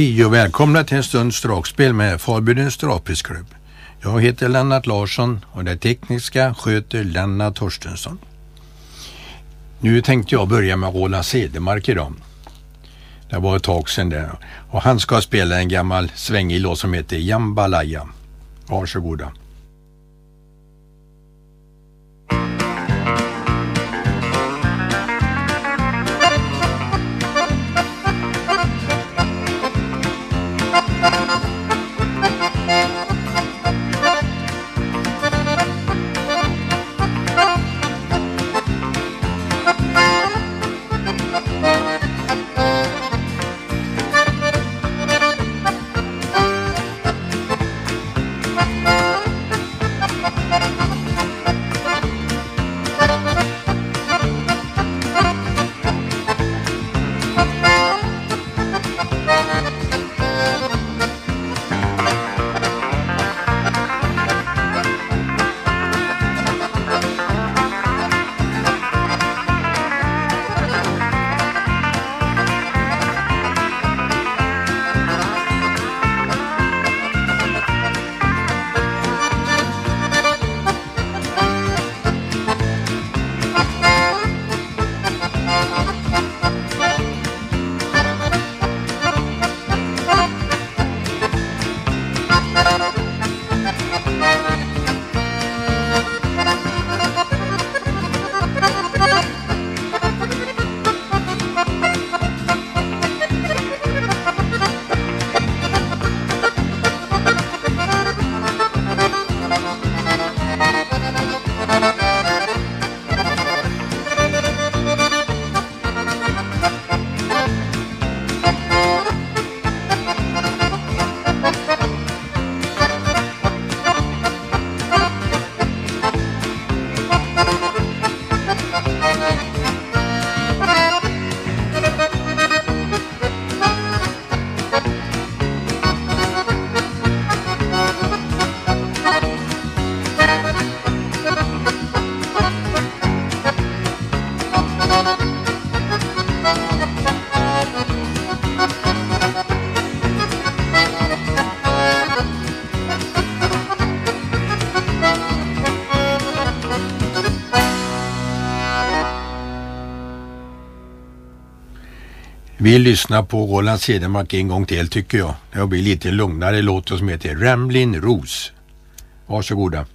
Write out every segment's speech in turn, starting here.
Hej och välkomna till en stunds dragspel med Falbydens dragspelsklubb. Jag heter Lennart Larsson och det tekniska sköter Lennart Torstensson. Nu tänkte jag börja med Roland Cedermark idag. Det var ett tag sedan det. Och han ska spela en gammal svängig låt som heter Jambalaya. Varsågoda. Vi lyssnar på Roland Cedermark en gång till tycker jag. Det blir lite lugnare låt som heter Ramblin' Rose. Varsågoda.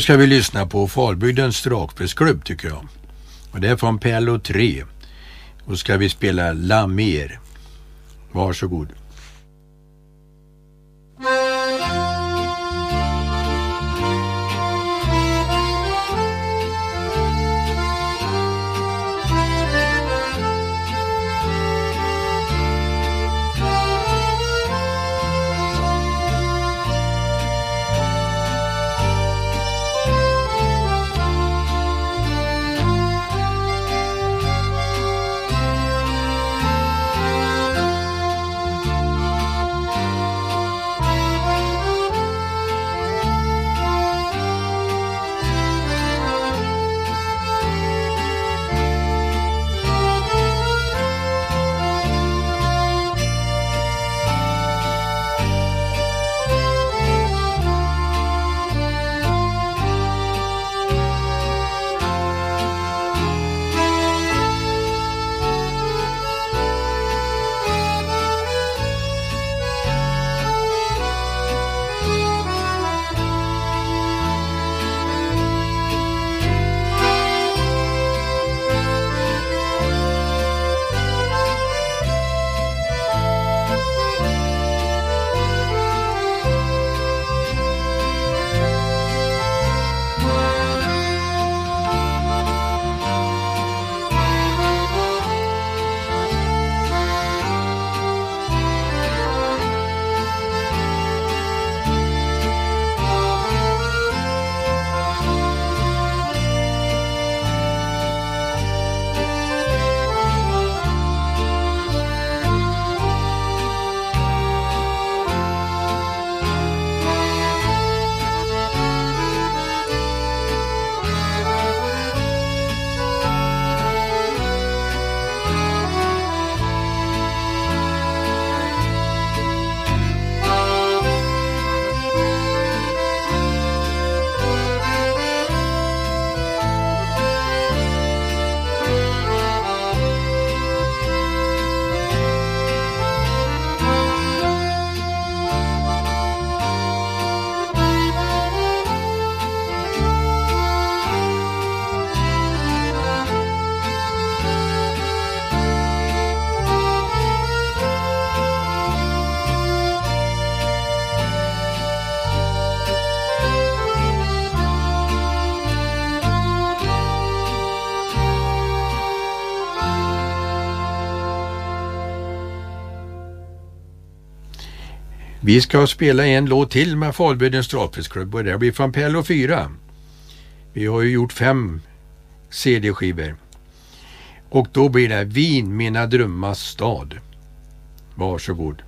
Nu ska vi lyssna på Falbygdens dragspelsklubb tycker jag. Och det är från Pello 3. Och ska vi spela La Mer. Varsågod. Vi ska spela en låt till med Falbydens dragspelsklubb och det blir från Pello 4. Vi har ju gjort fem CD-skivor. Och då blir det Vin, mina drömmars stad. Varsågod.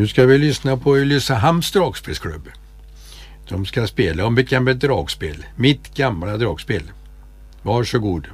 Nu ska vi lyssna på Ulricehamns dragspelsklubb. De ska spela om ett gammalt dragspel, mitt gamla dragspel. Varsågod.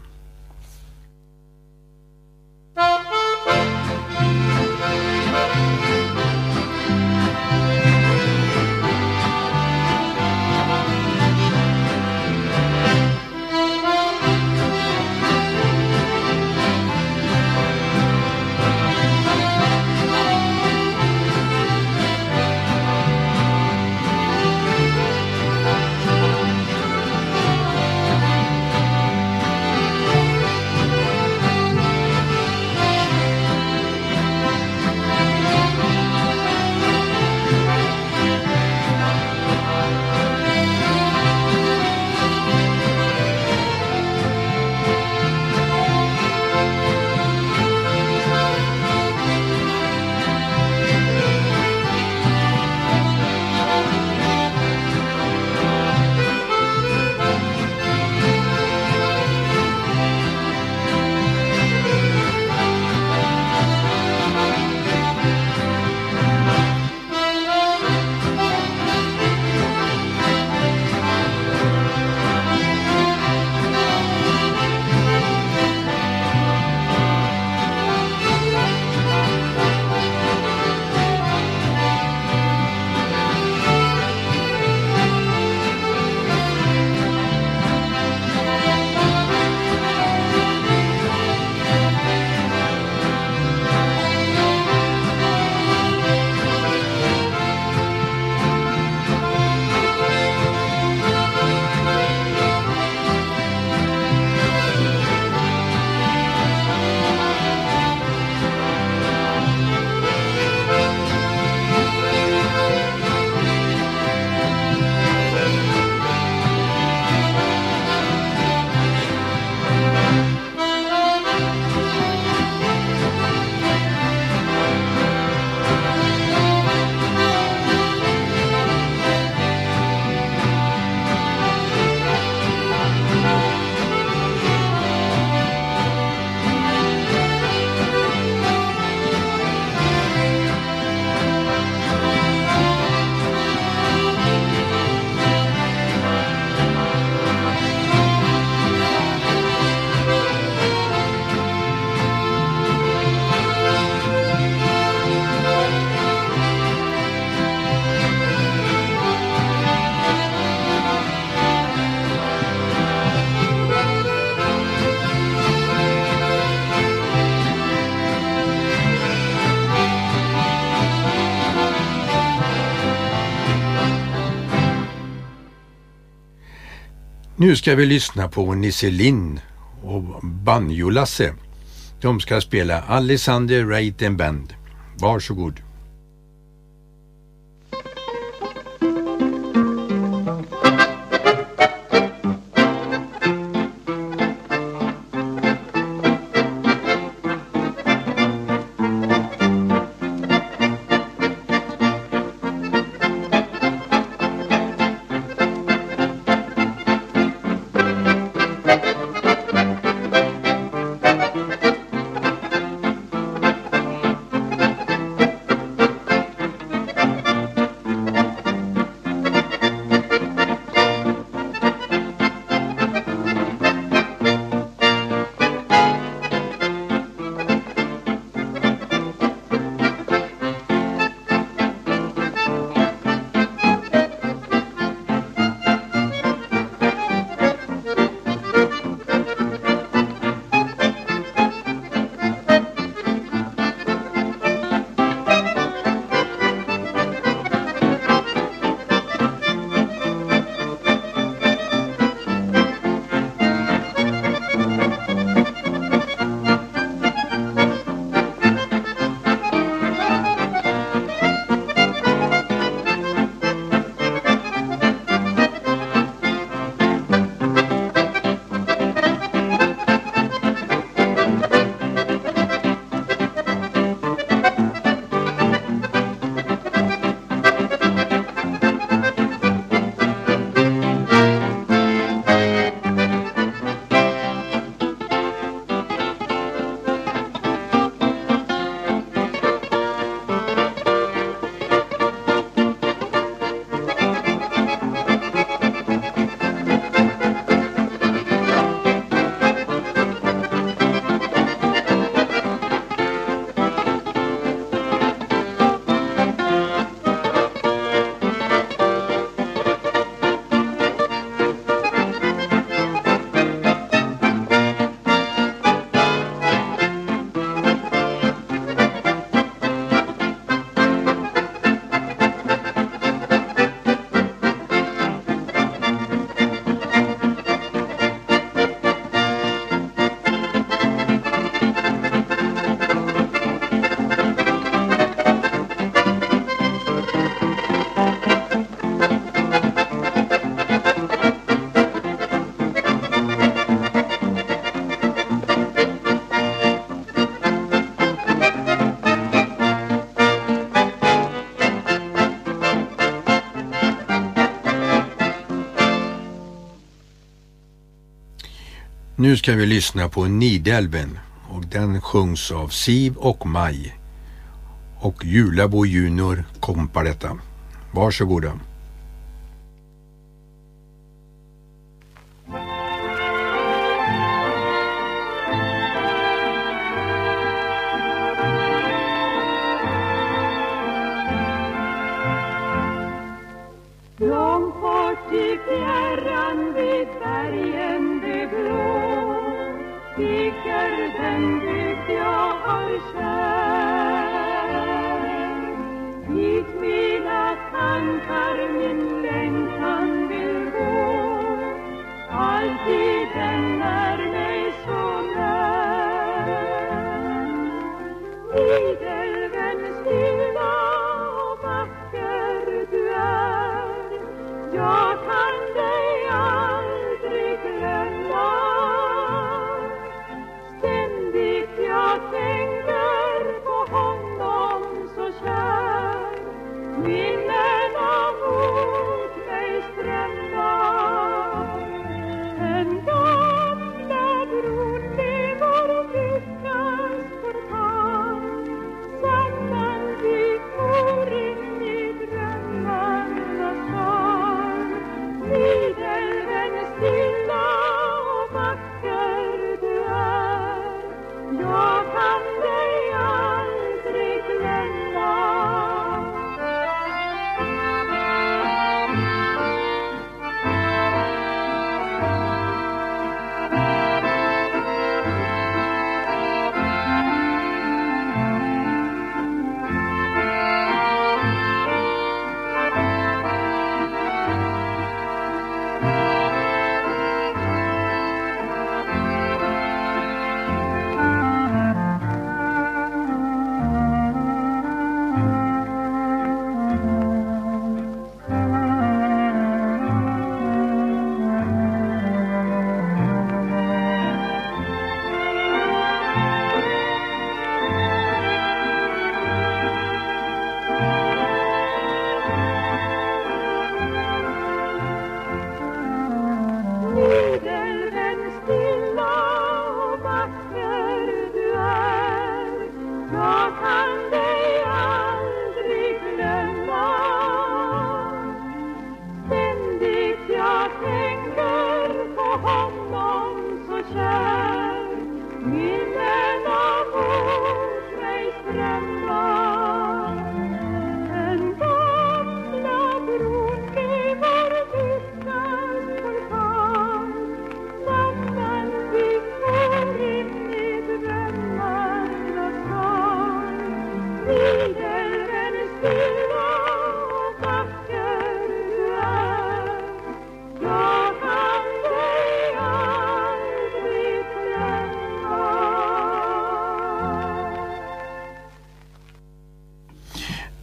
Nu ska vi lyssna på Nisse Linn och Banjo-Lasse. De ska spela Alexander Reiten Band. Varsågod. Nu ska vi lyssna på Nidälven och den sjungs av Siv och Maj. Och Julabo Junior kompar detta. Varsågoda.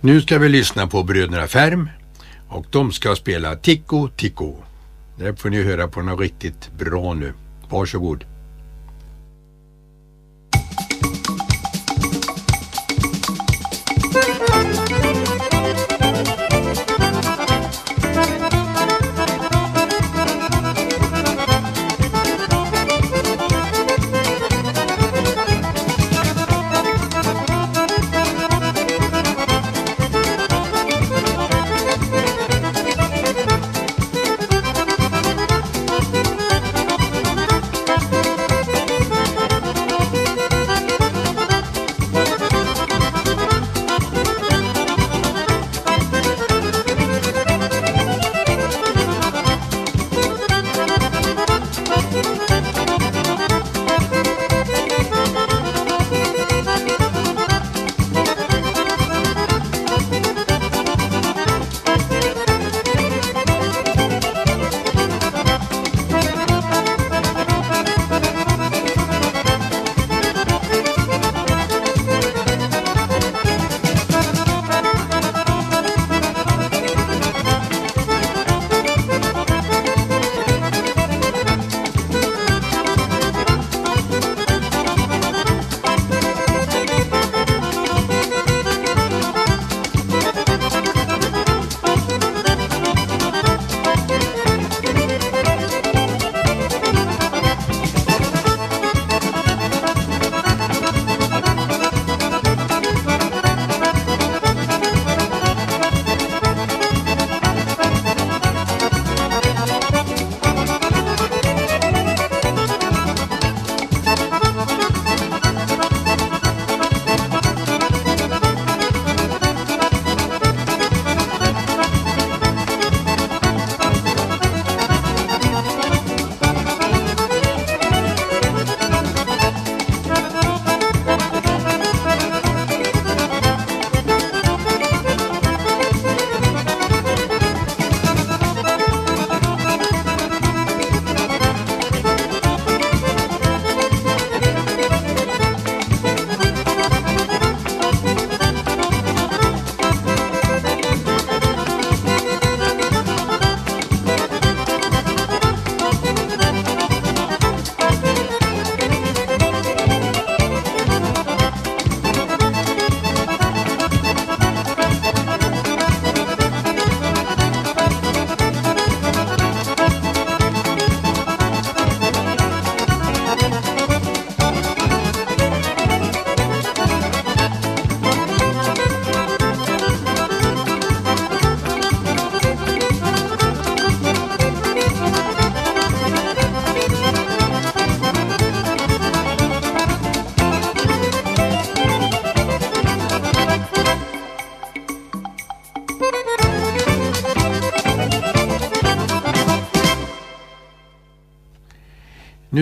Nu ska vi lyssna på bröderna Färm och de ska spela Tico Tico. Det får ni höra på något riktigt bra nu. Varsågod.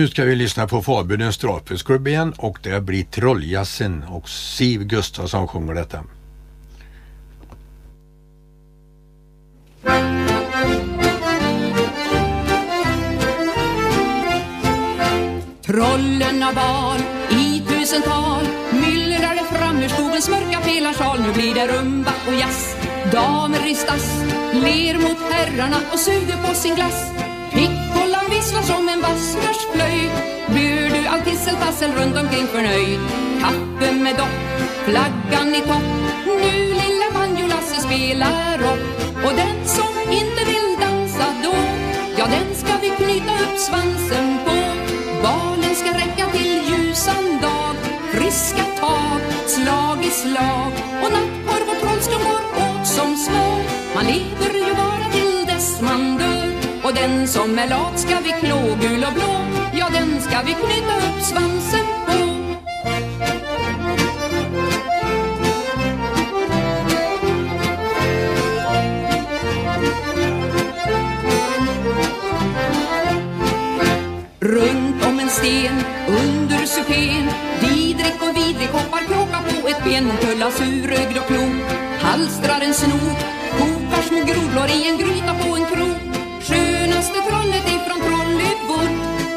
Nu ska vi lyssna på Falbydens Straphusklubb igen och det blir Trolljazzen och Siv Gustafsson sjunger detta. Trollen av barn i tusental myllrar fram ur skogens mörka pelarsal. Nu blir det rumba och jazz, damer i stass ler mot herrarna och suger på sin glass. Förnöjd. Kaffe med dopp, flaggan i topp. Nu lilla banjolasse spelar upp Och den som inte vill dansa då Ja, den ska vi knyta upp svansen på. Balen ska räcka till ljusan dag Friska tag, slag i slag. Och nattkorv och trollskum går åt som små. Man lever ju bara till dess man dör. Och den som är lat ska vi klå gul och blå. Ja, den ska vi knyta upp svansen på under supén Vidrik och Vidrik hoppar kråka på ett ben. Kulla surögd och klo halstrar en snok. Kokar små grodlor i en gryta på en krok. Skönaste trollet ifrån Trollywood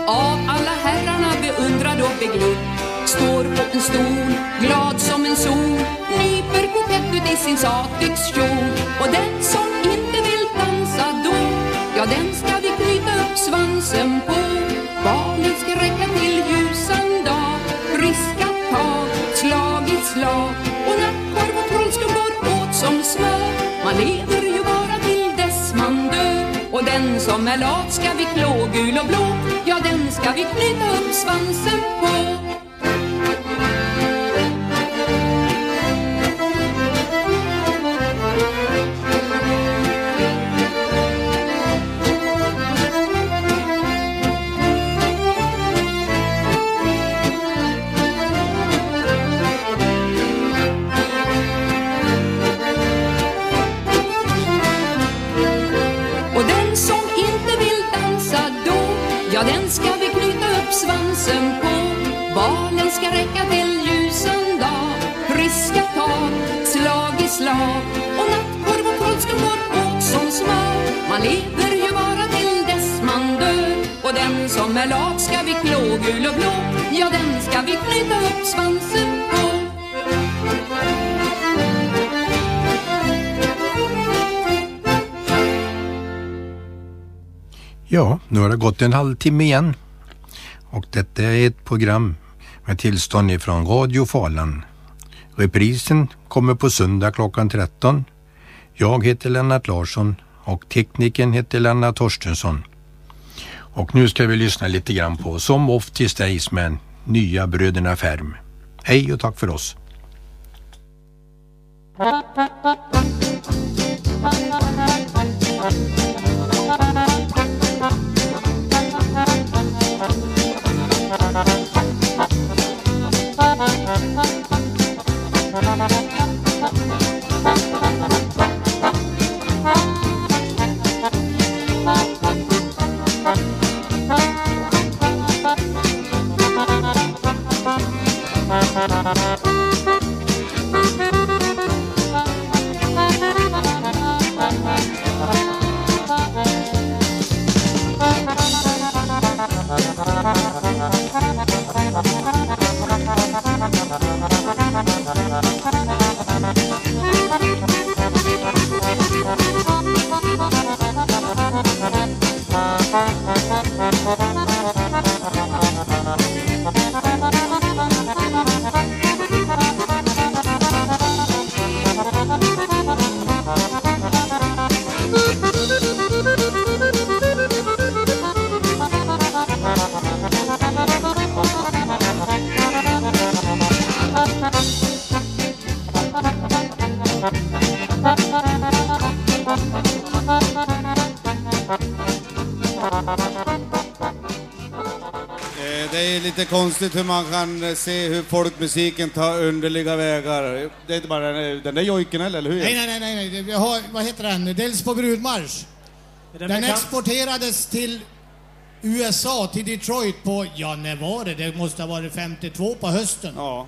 Av alla herrarna beundrad och beglodd Står på en stol, glad som en sol. Nyper kokett ut i sin satyxkjol Och den som inte vill dansa då Ja, den ska vi knyta upp svansen på. Som är lat ska vi klå gul och blå. Ja, den ska vi knyta upp svansen på. Man lever ju bara till dess man dör. Och den som är lat ska vi klå gul och blå. Ja, den ska vi knyta upp svansen på. Ja, nu har det gått en halvtimme igen. Och detta är ett program med tillstånd ifrån Radio Falan. Reprisen kommer på söndag klockan 13. Jag heter Lennart Larsson och tekniken heter Lennart Torstensson. Och nu ska vi lyssna lite grann på Som oftast Staysman, nya Bröderna Färm. Hej och tack för oss. Thank you. Är lite konstigt hur man kan eh, se hur folkmusiken tar underliga vägar. Det är inte bara den, den där jojken heller, eller hur? Nej, nej, nej, nej. Vi har, vad heter den? Dels på brudmarsch. Den Den exporterades till USA till Detroit på, ja när var det? Det måste ha varit 52 på hösten. Ja.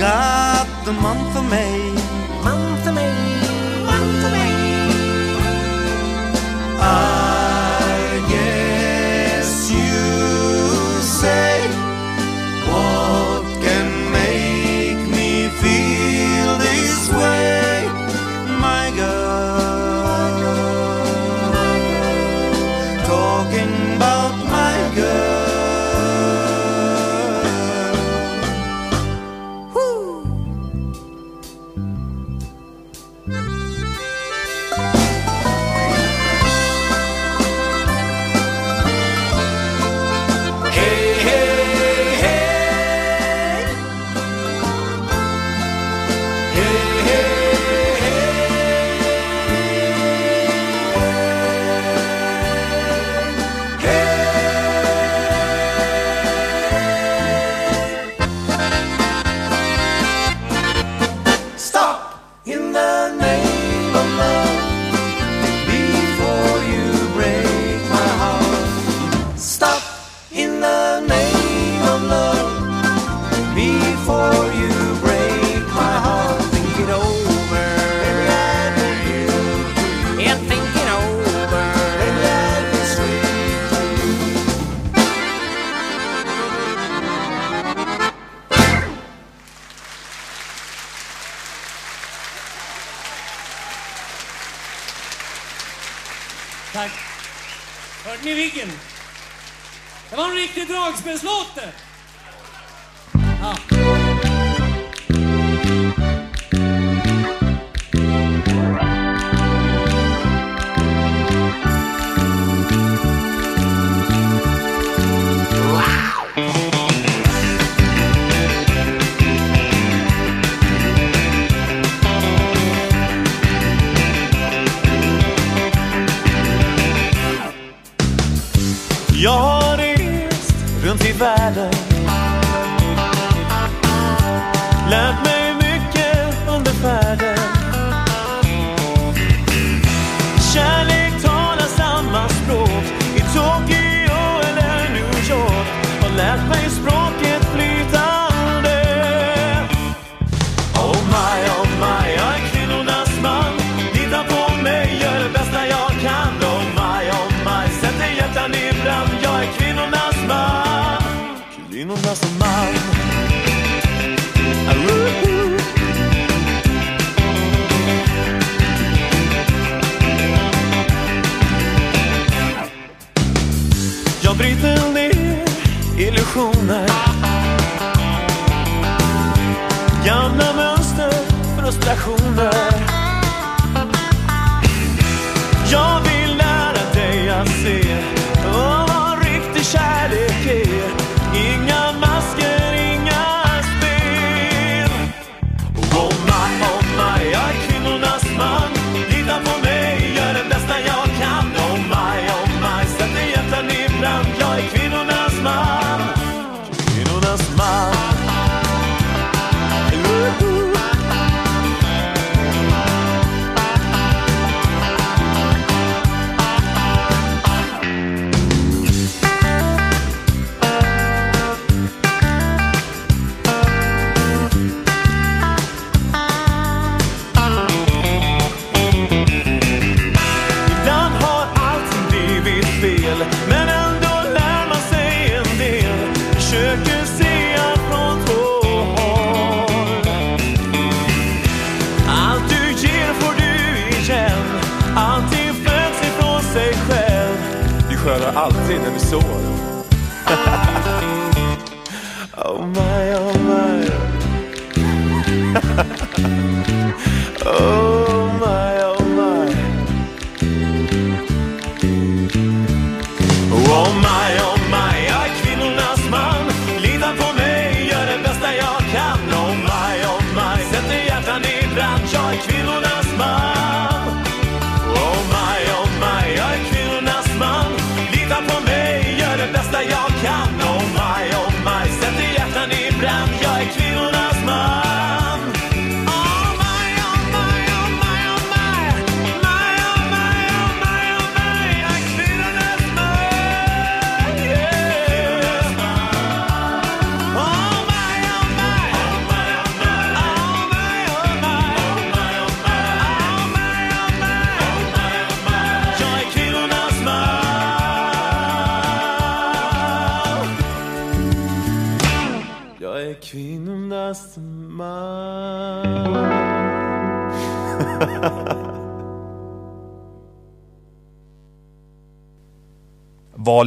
Got the month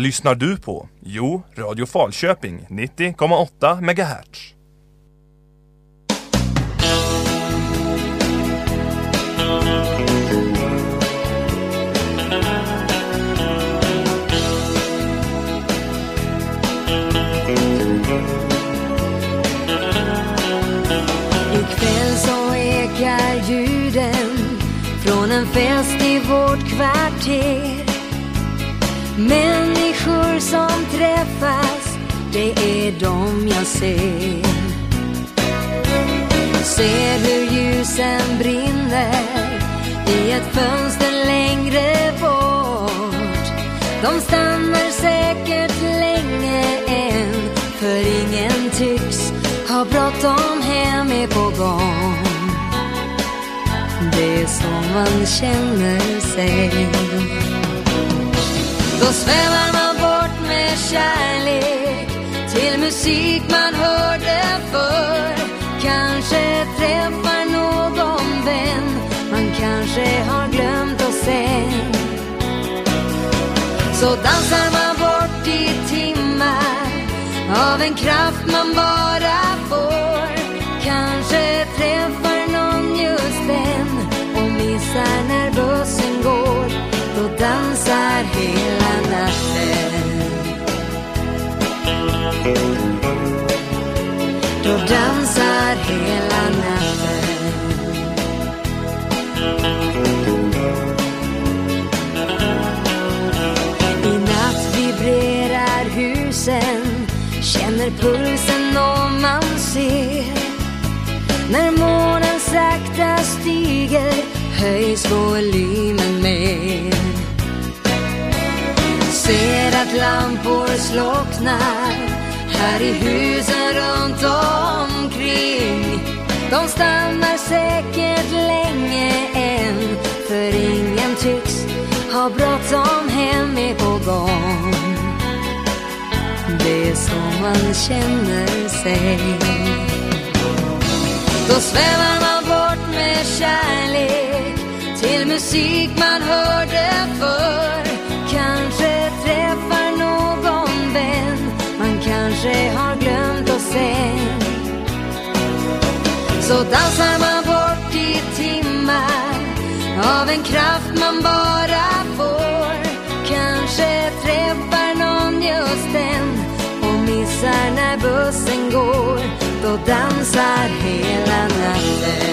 lyssnar du på? Jo, Radio Falköping 90,8 MHz. Ikväll så ekar ljuden från en fest i vårt kvarter. Människor som träffas, det är dem jag ser. Ser hur ljusen brinner i ett fönster längre bort. De stannar säkert länge än, för ingen tycks ha bråttom hem är på gång. Det är så man känner sig. Då svävar man bort med kärlek till musik man hörde förr. Kanske träffar någon vän man kanske har glömt och sen. Så dansar man bort i timmar av en kraft man bara får. Kanske träffar någon just den och missar när bussen går. Då dansar hela hela natten. I natt vibrerar husen Känner pulsen om man ser När månen sakta stiger Höjs volymen mer Ser att lampor slocknar Här i husen runt om. De stannar säkert länge än För ingen tycks ha bråttom hem är på gång. Det är så man känner sig. Då svävar man bort med kärlek Till musik man hörde förr. Så dansar man bort i timmar. Av en kraft man bara får. Kanske träffar någon just den och missar när bussen går. Då dansar hela natten.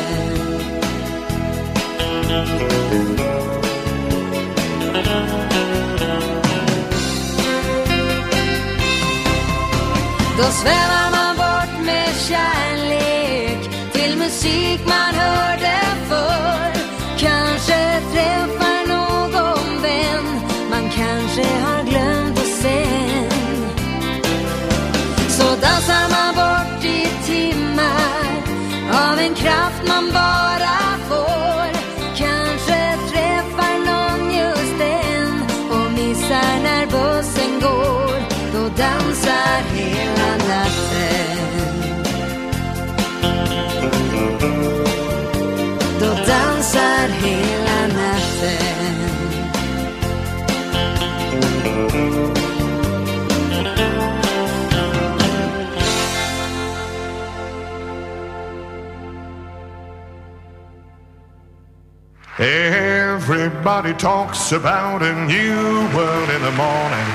Då svävar Everybody talks about a new world in the morning.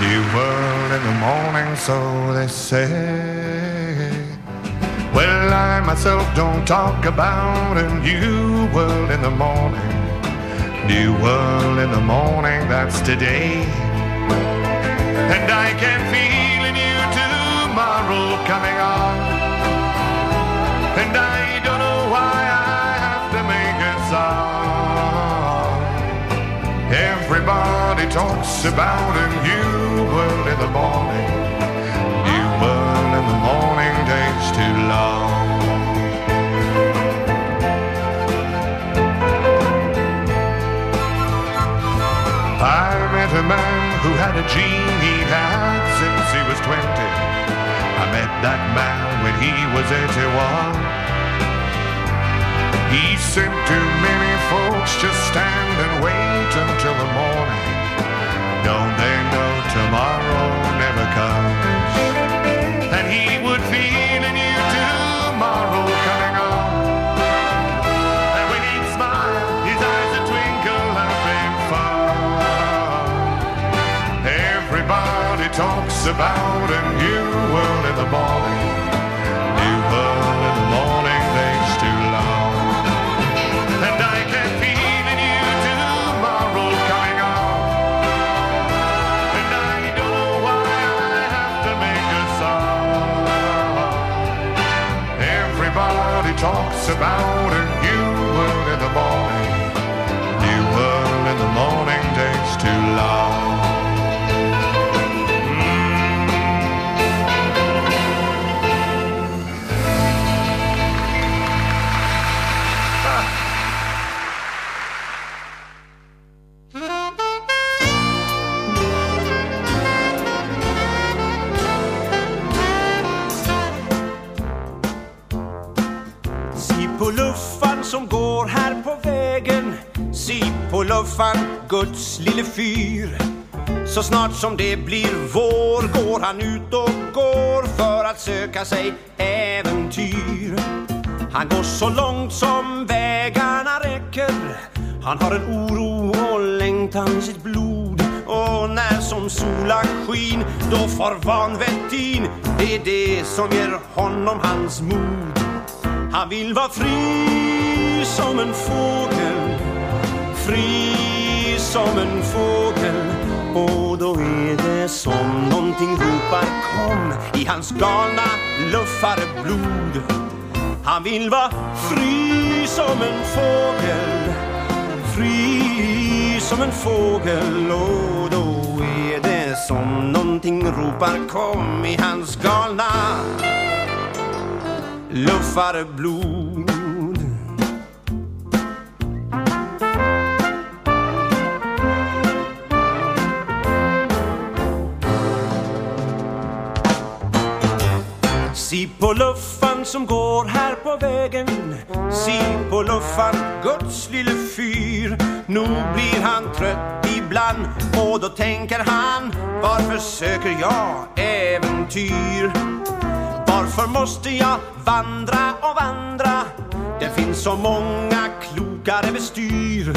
New world in the morning, so they say. Well, I myself don't talk about a new world in the morning. New world in the morning, that's today. And I can feel a new tomorrow coming on. And I don't Everybody talks about a new world in the morning. New world in the morning takes too long. I met a man who had a dream he had since he was 20. I met that man when he was 81. He said to many folks, just stand and wait until the morning. Don't they know tomorrow never comes? And he would feel a new tomorrow coming on. And when he'd smile, his eyes would twinkle up in fun. Everybody talks about a new world in the morning. about her. Står går här på vägen Se på luffan, Guds lille fyr. Så snart som det blir vår går han ut och går för att söka sig äventyr. Han går så långt som vägarna räcker. Han har en oro och längtan i sitt blod. Och när som sola skin då får vanvett in. Det är det som ger honom hans mod. Han vill vara fri som en fågel Fri som en fågel. Och då är det som någonting ropar kom I hans galna luffarblod Han vill vara fri som en fågel Fri som en fågel. Och då är det som någonting ropar kom I hans galna luffarblod Se på luffan som går här på vägen Se på luffan, Guds lille fyr Nog blir han trött ibland och då tänker han Varför söker jag äventyr? Varför måste jag vandra och vandra? Det finns så många klokare bestyr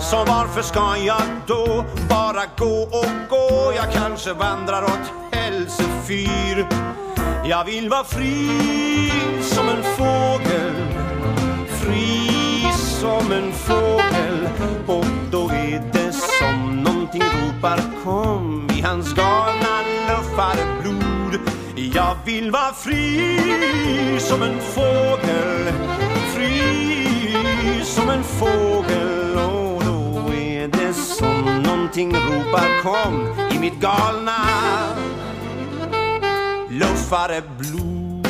Så varför ska jag då bara gå och gå? Jag kanske vandrar åt hälsefyr jag vill vara fri som en fågel. Fri som en fågel. Och då är det som någonting ropar kom I hans galna luffarblod Jag vill vara fri som en fågel. Fri som en fågel. Och då är det som någonting ropar kom I mitt galna luffarblod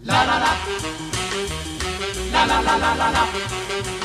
La la la. La la la la la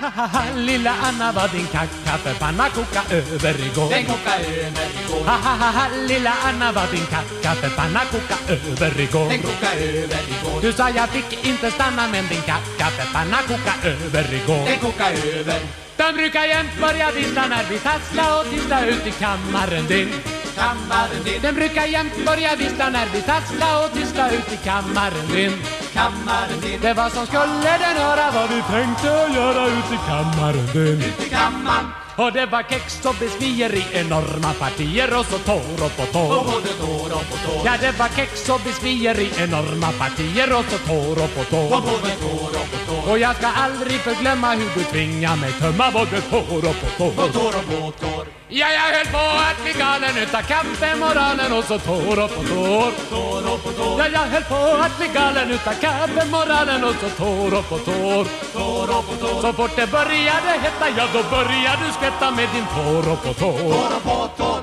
la. Lilla Anna var din kaffepanna koka över igår Den kokade över igår. Ha, ha, ha, ha, lilla Anna var din kaffepanna koka över igår Den kokade över igår. Du sa jag fick inte stanna men din kaffepanna koka över igår Den kokade över. De brukar jämt börja vissla när vi tassla och tissla ut i kammaren din Kammaren din Den brukar jämt börja vissla när vi tassla och tissla ut i kammaren din Kammaren din Det var som skulle den höra vad vi tänkte göra ut i kammaren din Ut i kammaren och det var kex och biskvier i enorma partier och så tår och på tår. Och både tår och på tår. Ja, det var kex och biskvier i enorma partier och så tår och på tår. Och både tår och på. Och jag ska aldrig förglömma hur du tvingar mig tömma både tår och på tår. Och tår och på tår. Ja, jag höll på att bli galen utav kaffemoralen och så tår och på tår. Tår och på tår. Ja, jag höll på att bli galen utav kaffemoralen och så tår och på tår. Tår och på tår. Så fort det började hetta, ja då började du skvätta med din tår och på tår. Tår och på tår.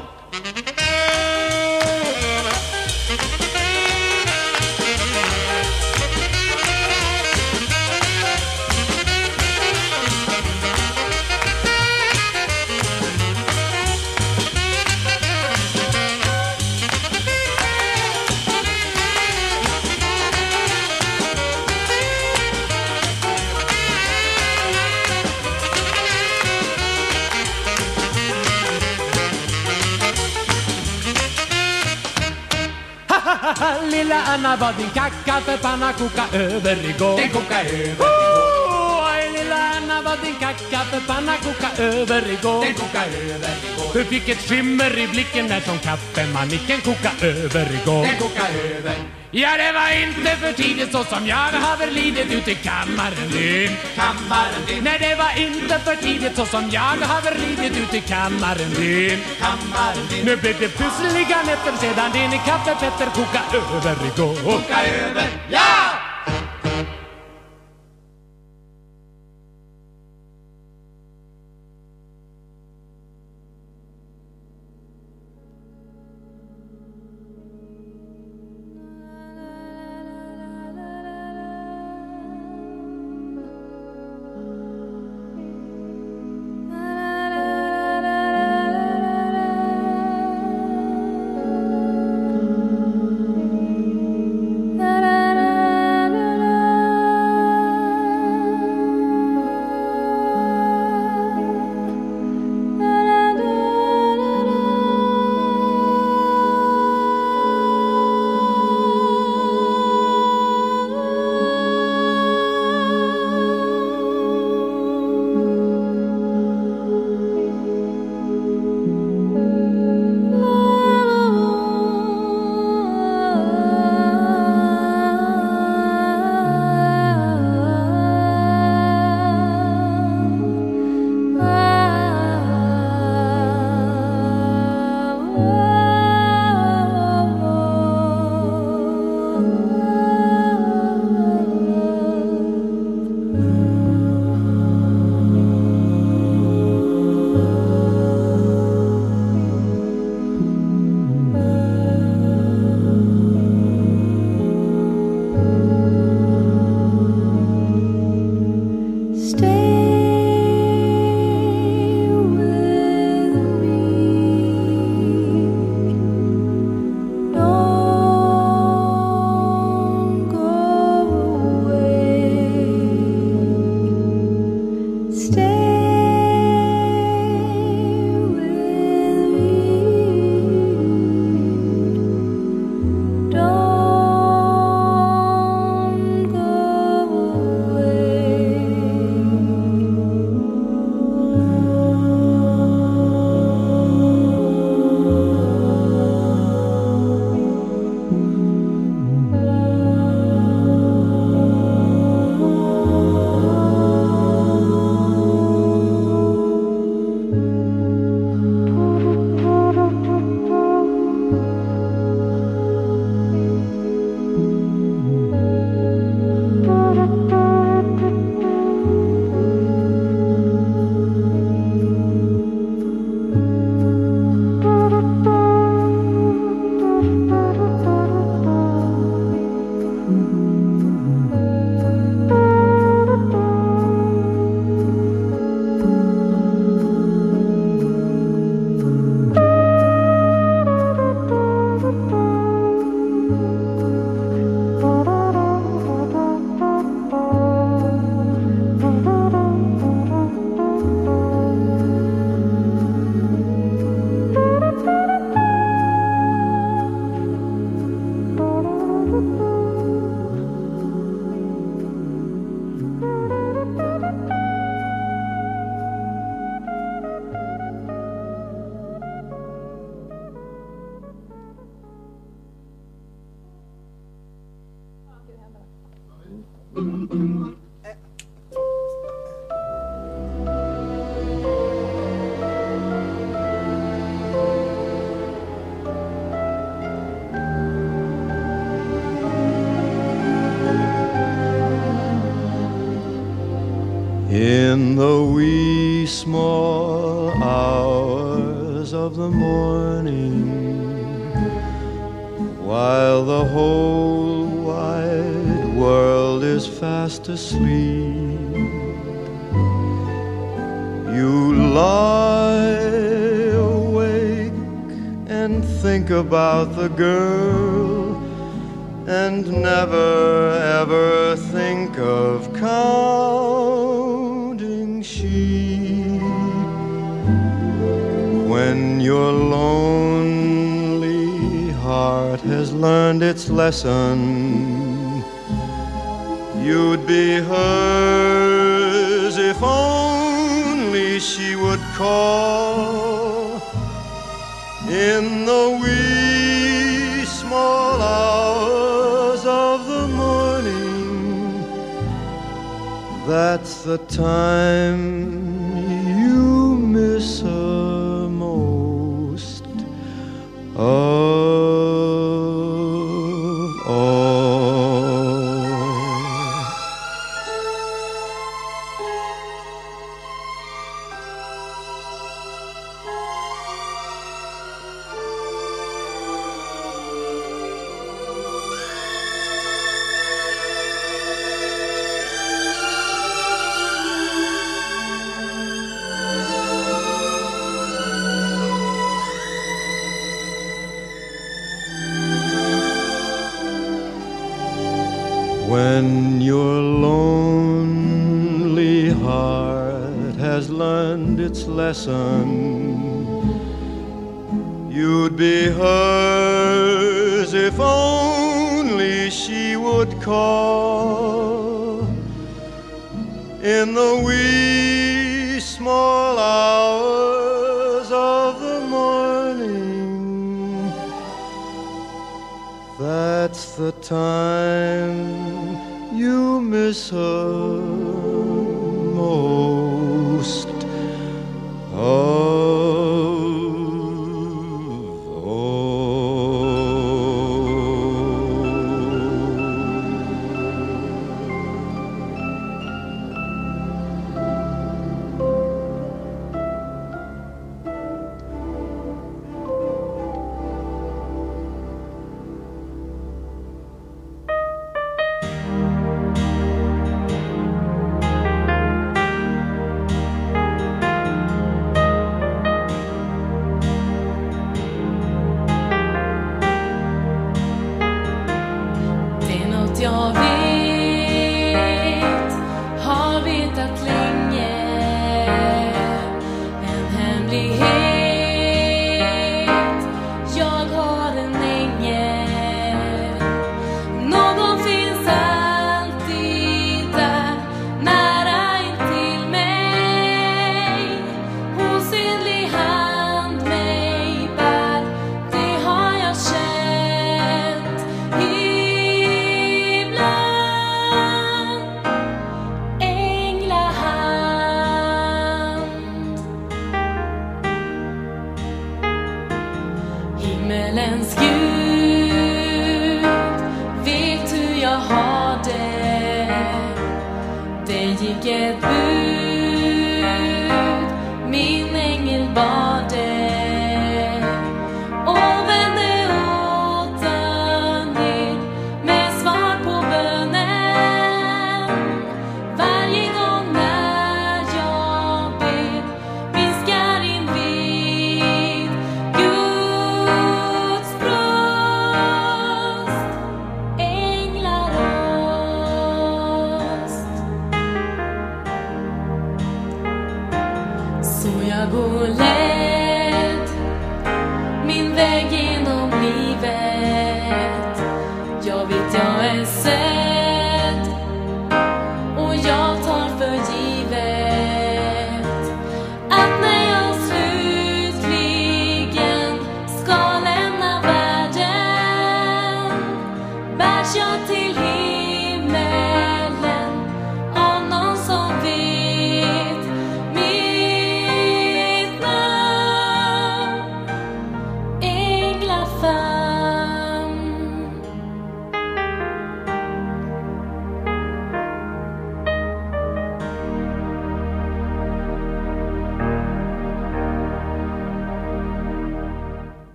Lilla Anna var din kaffepanna koka över igår. Den kokar över Oh, oj, lilla Anna var din kaffepanna koka över igår. Den kokar över igår. Du fick ett skimmer i blicken när som kaffemanicken koka över igår. Den kokar över. Ja, det var inte för tidigt så som jag har lidit ut i kammaren din. Kammaren din. Nej, det var inte för tidigt så som jag har lidit ut i kammaren din. Kammaren din. Nu blev det pussliga nätter sedan din kaffepetter koka över igår. Koka över. Ja!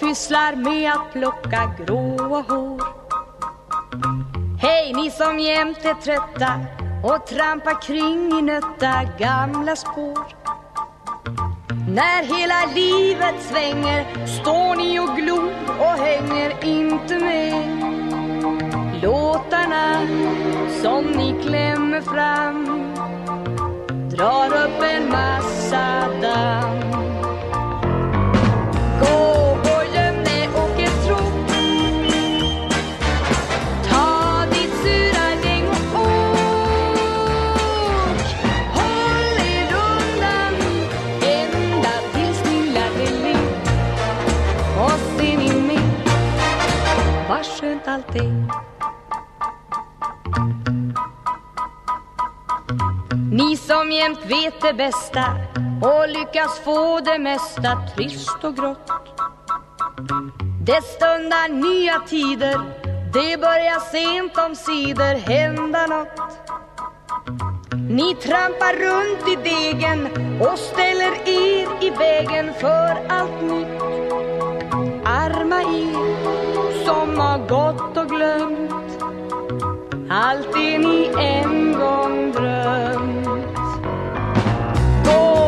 pysslar med att plocka gråa hår. Hej ni som jämt är trötta och trampar kring i nötta gamla spår. När hela livet svänger står ni och glor och hänger inte med. Låtarna som ni klämmer fram drar upp en massa damm. vet Ni som jämt vet det bästa och lyckas få det mesta trist och grått. Det stundar nya tider, det börjar sent om sidor hända nåt Ni trampar runt i degen och ställer er i vägen för allt nytt. Arma er som har gått och glömt allt det ni en gång drömt. Gå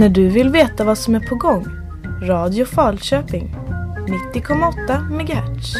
När du vill veta vad som är på gång. Radio Falköping 90,8 MHz.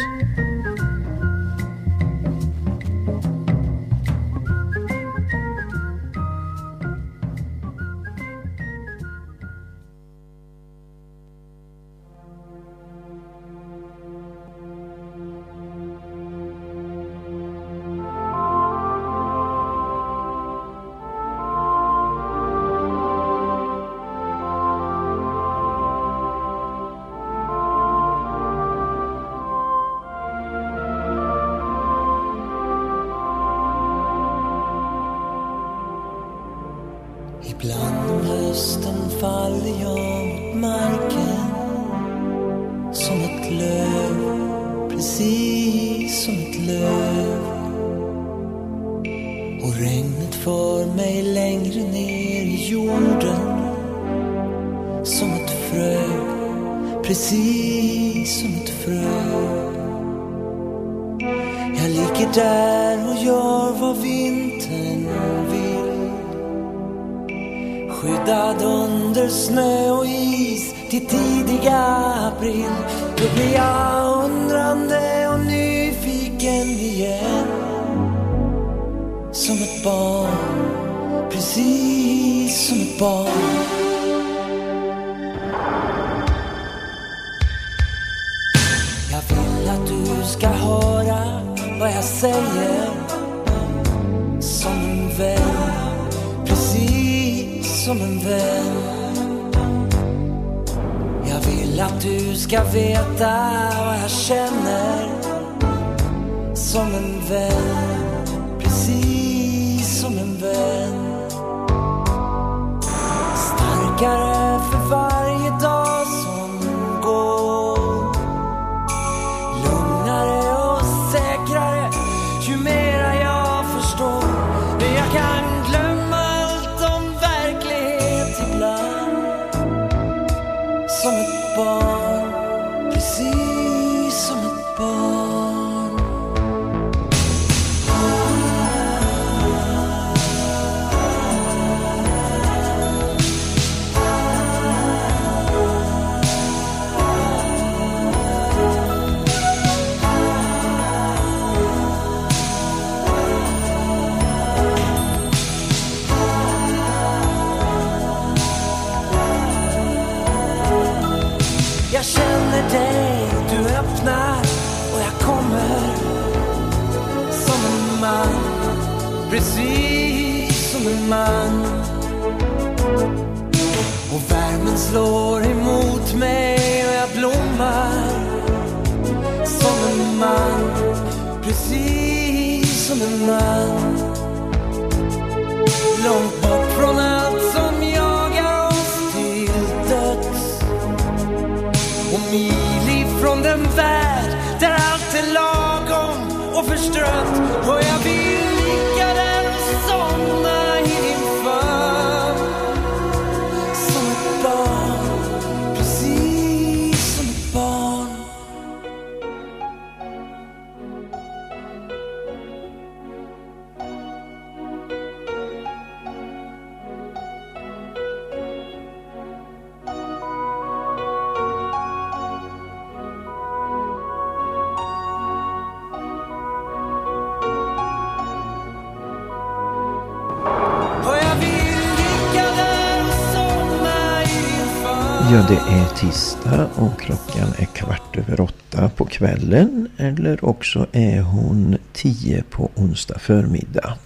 Kvällen. Eller också är hon tio på onsdag förmiddag.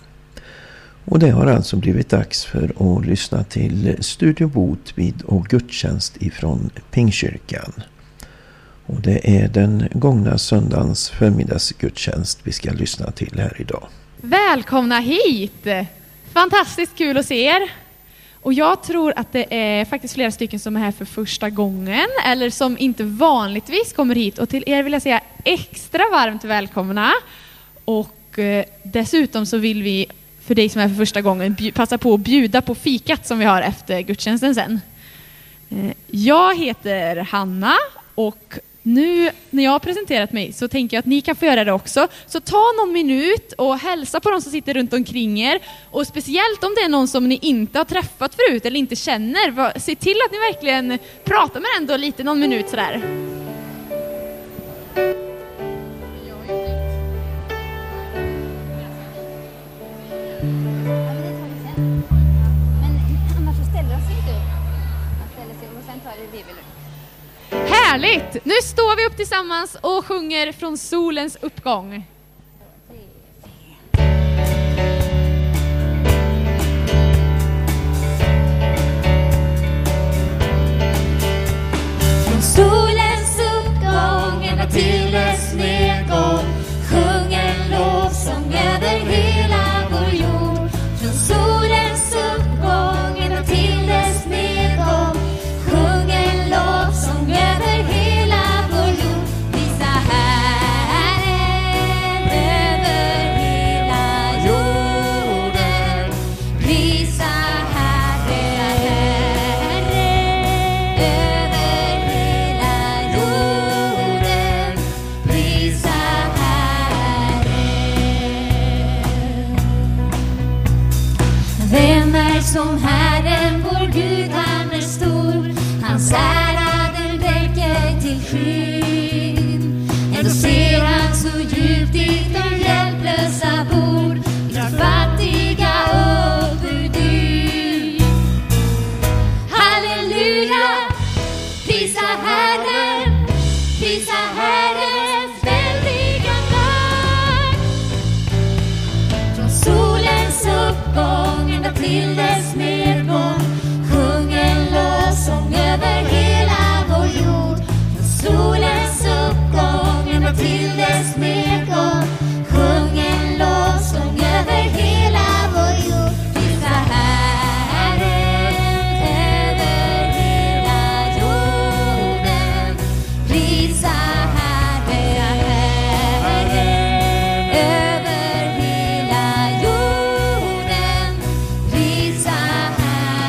Och det har alltså blivit dags för att lyssna till Studio Botvid och gudstjänst ifrån Pingkyrkan. Och det är den gångna söndagens förmiddagsgudstjänst vi ska lyssna till här idag. Välkomna hit! Fantastiskt kul att se er. Och jag tror att det är faktiskt flera stycken som är här för första gången eller som inte vanligtvis kommer hit. Och till er vill jag säga extra varmt välkomna. Och eh, dessutom så vill vi för dig som är för första gången passa på att bjuda på fikat som vi har efter gudstjänsten sen. Eh, Jag heter Hanna och nu när jag har presenterat mig så tänker jag att ni kan få göra det också. Så ta någon minut och hälsa på de som sitter runt omkring er. Och speciellt om det är någon som ni inte har träffat förut eller inte känner. Se till att ni verkligen pratar med den då lite, någon minut sådär. Annars så ställer de sig inte upp. Man ställer sig och sen tar det bibeln. Härligt! Nu står vi upp tillsammans och sjunger från solens uppgång. Från solens uppgång ända till dess nedgång Sjung en lovsång över hela